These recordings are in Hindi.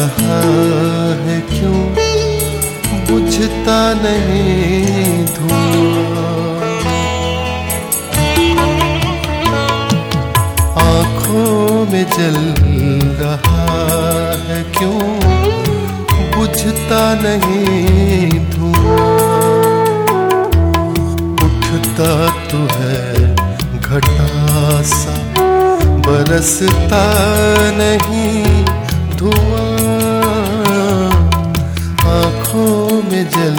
रहा है क्यों? बुझता नहीं धुआँ। आँखों में जल रहा है क्यों? बुझता नहीं धुआँ। उठता तो है घटा सा, बरसता नहीं धुआ। में जल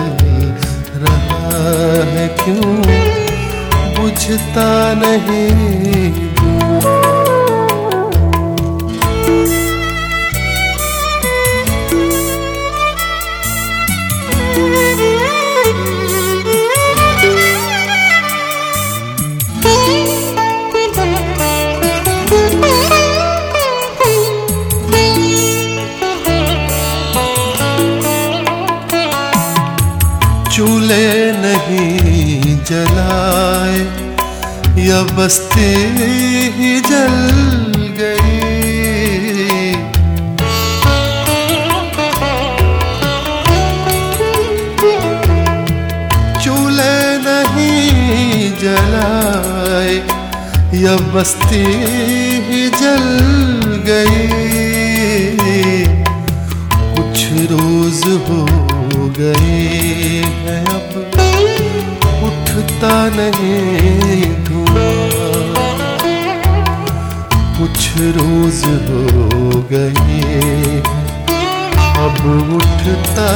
रहा है क्यों? बुझता नहीं। चूल्हे नहीं जलाए, या बस्ती ही जल गई। चूल्हे नहीं जलाए, या बस्ती ही जल गई। कुछ रोज हो गए हैं अब। उठता नहीं धुआँ। कुछ रोज हो गए अब उठता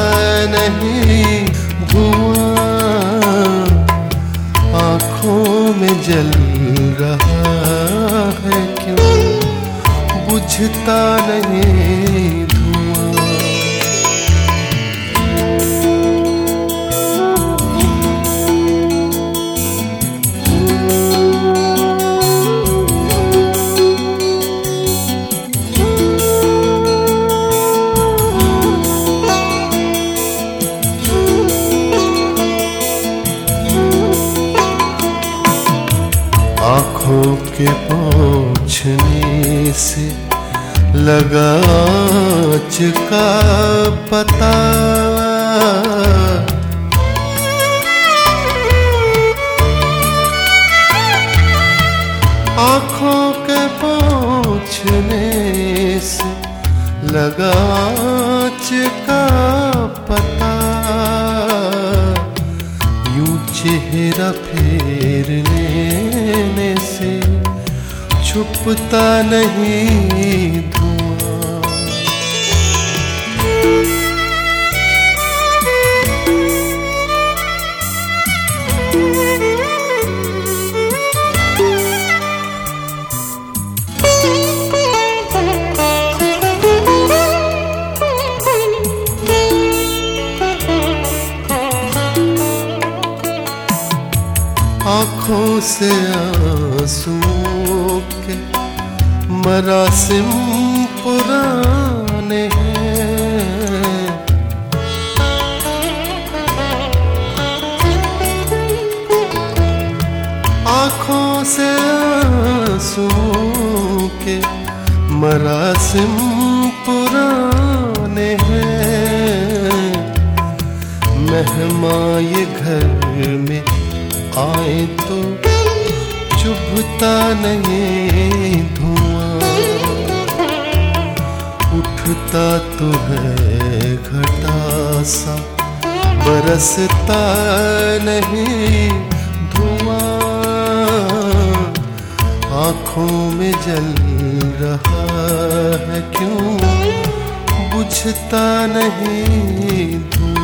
नहीं धुआँ। आँखों में जल रहा है क्यों? बुझता नहीं के पहुँचने से लगा का पता। आँखों के पहुँचने से लगा का चेहरा फेर लेने से छुपता नहीं धुआँ आँखों से आंसुओं के मरासिम पुराने हैं। आँखों से आंसुओं के मरासिम पुराने हैं। मेहमान ये घर में आए तो चुभता नहीं धुआँ। उठता तो है घटा सा, बरसता नहीं धुआँ। आँखों में जल रहा है क्यों? बुझता नहीं धुआँ।